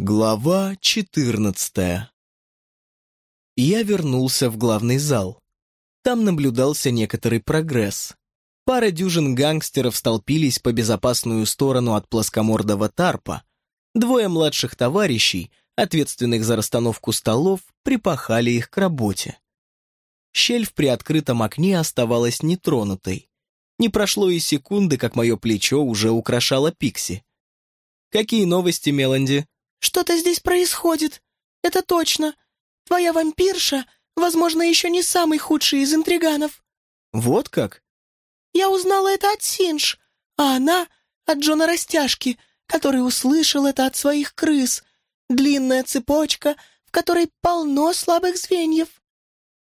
Глава четырнадцатая Я вернулся в главный зал. Там наблюдался некоторый прогресс. Пара дюжин гангстеров столпились по безопасную сторону от плоскомордого тарпа. Двое младших товарищей, ответственных за расстановку столов, припахали их к работе. Щель в приоткрытом окне оставалась нетронутой. Не прошло и секунды, как мое плечо уже украшало Пикси. «Какие новости, Меланди?» «Что-то здесь происходит. Это точно. Твоя вампирша, возможно, еще не самый худший из интриганов». «Вот как?» Я узнала это от Синж, а она от Джона Растяжки, который услышал это от своих крыс. Длинная цепочка, в которой полно слабых звеньев.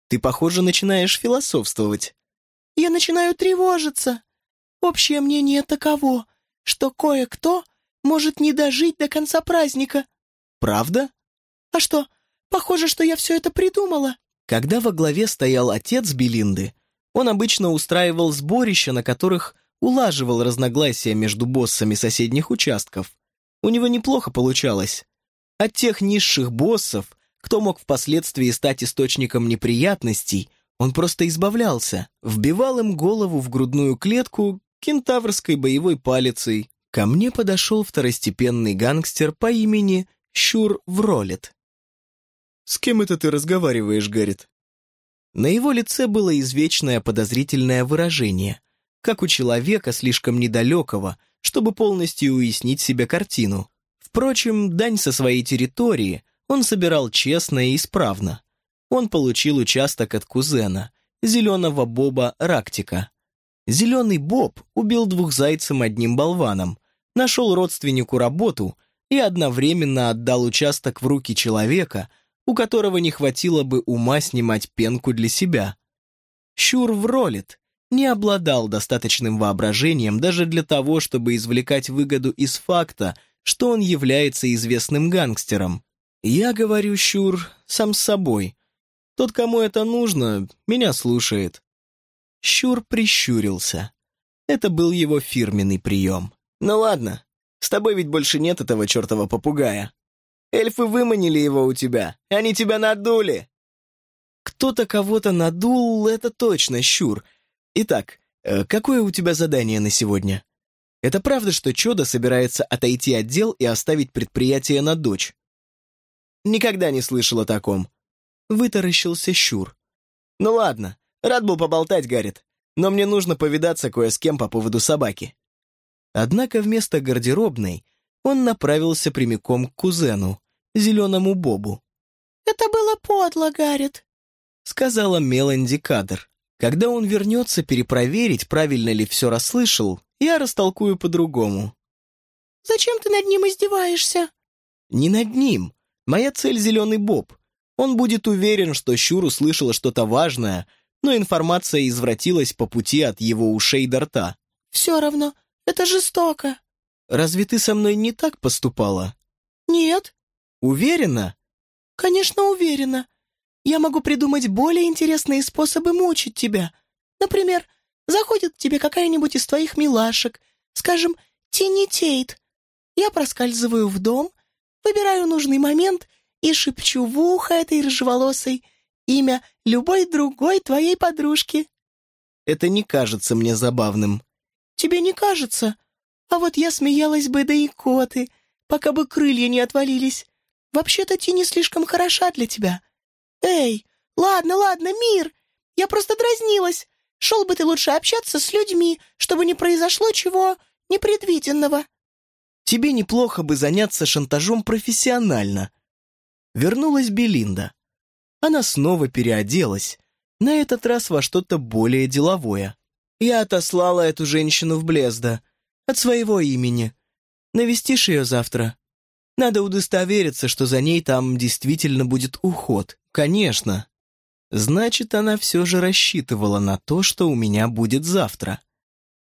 Ты, похоже, начинаешь философствовать. Я начинаю тревожиться. Общее мнение таково, что кое-кто может не дожить до конца праздника. Правда? А что, похоже, что я все это придумала. Когда во главе стоял отец Белинды, он обычно устраивал сборища, на которых улаживал разногласия между боссами соседних участков. У него неплохо получалось. От тех низших боссов, кто мог впоследствии стать источником неприятностей, он просто избавлялся, вбивал им голову в грудную клетку кентаврской боевой палицей. Ко мне подошел второстепенный гангстер по имени Щур Вролет. «С кем это ты разговариваешь, Гаррит?» На его лице было извечное подозрительное выражение, как у человека слишком недалекого, чтобы полностью уяснить себе картину. Впрочем, дань со своей территории он собирал честно и исправно. Он получил участок от кузена, зеленого Боба Рактика. Зеленый Боб убил двух зайцем одним болваном, нашел родственнику работу и одновременно отдал участок в руки человека, у которого не хватило бы ума снимать пенку для себя. Щур Вролит не обладал достаточным воображением даже для того, чтобы извлекать выгоду из факта, что он является известным гангстером. Я говорю, Щур, сам с собой. Тот, кому это нужно, меня слушает. Щур прищурился. Это был его фирменный прием. «Ну ладно, с тобой ведь больше нет этого чертова попугая. Эльфы выманили его у тебя, они тебя надули!» «Кто-то кого-то надул, это точно, Щур. Итак, э, какое у тебя задание на сегодня? Это правда, что Чода собирается отойти от дел и оставить предприятие на дочь?» «Никогда не слышал о таком». Вытаращился Щур. «Ну ладно, рад был поболтать, Гаррит, но мне нужно повидаться кое с кем по поводу собаки». Однако вместо гардеробной он направился прямиком к кузену, зеленому Бобу. «Это было подло, Гаррит», — сказала Меланди Кадр. «Когда он вернется перепроверить, правильно ли все расслышал, я растолкую по-другому». «Зачем ты над ним издеваешься?» «Не над ним. Моя цель — зеленый Боб. Он будет уверен, что Щур услышала что-то важное, но информация извратилась по пути от его ушей до рта». «Все равно, это жестоко». Разве ты со мной не так поступала?» «Нет». «Уверена?» «Конечно, уверена. Я могу придумать более интересные способы мучить тебя. Например, заходит к тебе какая-нибудь из твоих милашек, скажем, Тинни Тейт. Я проскальзываю в дом, выбираю нужный момент и шепчу в ухо этой рыжеволосой имя любой другой твоей подружки». «Это не кажется мне забавным». «Тебе не кажется?» А вот я смеялась бы, да и коты, пока бы крылья не отвалились. Вообще-то Ти не слишком хороша для тебя. Эй, ладно, ладно, мир. Я просто дразнилась. Шел бы ты лучше общаться с людьми, чтобы не произошло чего непредвиденного. Тебе неплохо бы заняться шантажом профессионально. Вернулась Белинда. Она снова переоделась, на этот раз во что-то более деловое. Я отослала эту женщину в Блезда — от своего имени. Навестишь ее завтра? Надо удостовериться, что за ней там действительно будет уход. Конечно. Значит, она все же рассчитывала на то, что у меня будет завтра.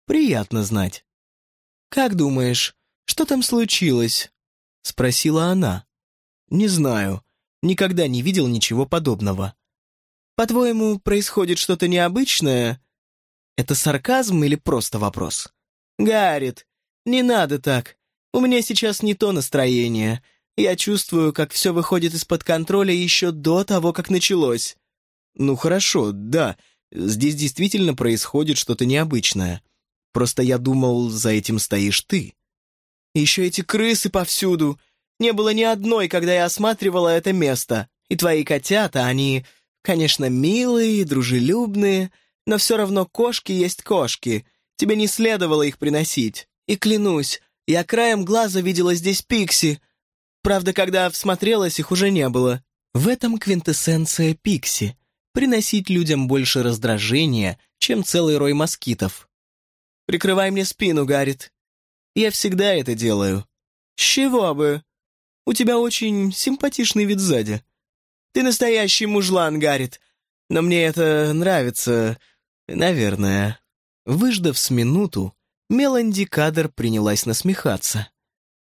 Приятно знать. «Как думаешь, что там случилось?» — спросила она. «Не знаю. Никогда не видел ничего подобного. По-твоему, происходит что-то необычное? Это сарказм или просто вопрос?» «Гаррит, не надо так. У меня сейчас не то настроение. Я чувствую, как все выходит из-под контроля еще до того, как началось. Ну хорошо, да, здесь действительно происходит что-то необычное. Просто я думал, за этим стоишь ты. Еще эти крысы повсюду. Не было ни одной, когда я осматривала это место. И твои котята, они, конечно, милые, дружелюбные, но все равно кошки есть кошки. Тебе не следовало их приносить. И клянусь, я краем глаза видела здесь Пикси. Правда, когда всмотрелась, их уже не было. В этом квинтэссенция Пикси. Приносить людям больше раздражения, чем целый рой москитов. Прикрывай мне спину, Гаррит. Я всегда это делаю. С чего бы? У тебя очень симпатичный вид сзади. Ты настоящий мужлан, Гаррит. Но мне это нравится, наверное. Выждав с минуту, Меланди Кадр принялась насмехаться.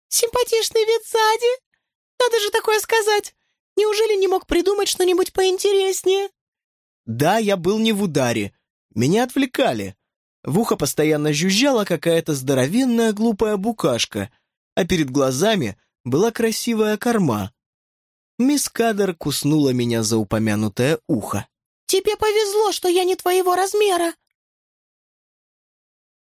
«Симпатичный вид сзади? Надо же такое сказать! Неужели не мог придумать что-нибудь поинтереснее?» «Да, я был не в ударе. Меня отвлекали. В ухо постоянно жужжала какая-то здоровенная глупая букашка, а перед глазами была красивая корма. Мисс Кадр куснула меня за упомянутое ухо. «Тебе повезло, что я не твоего размера!»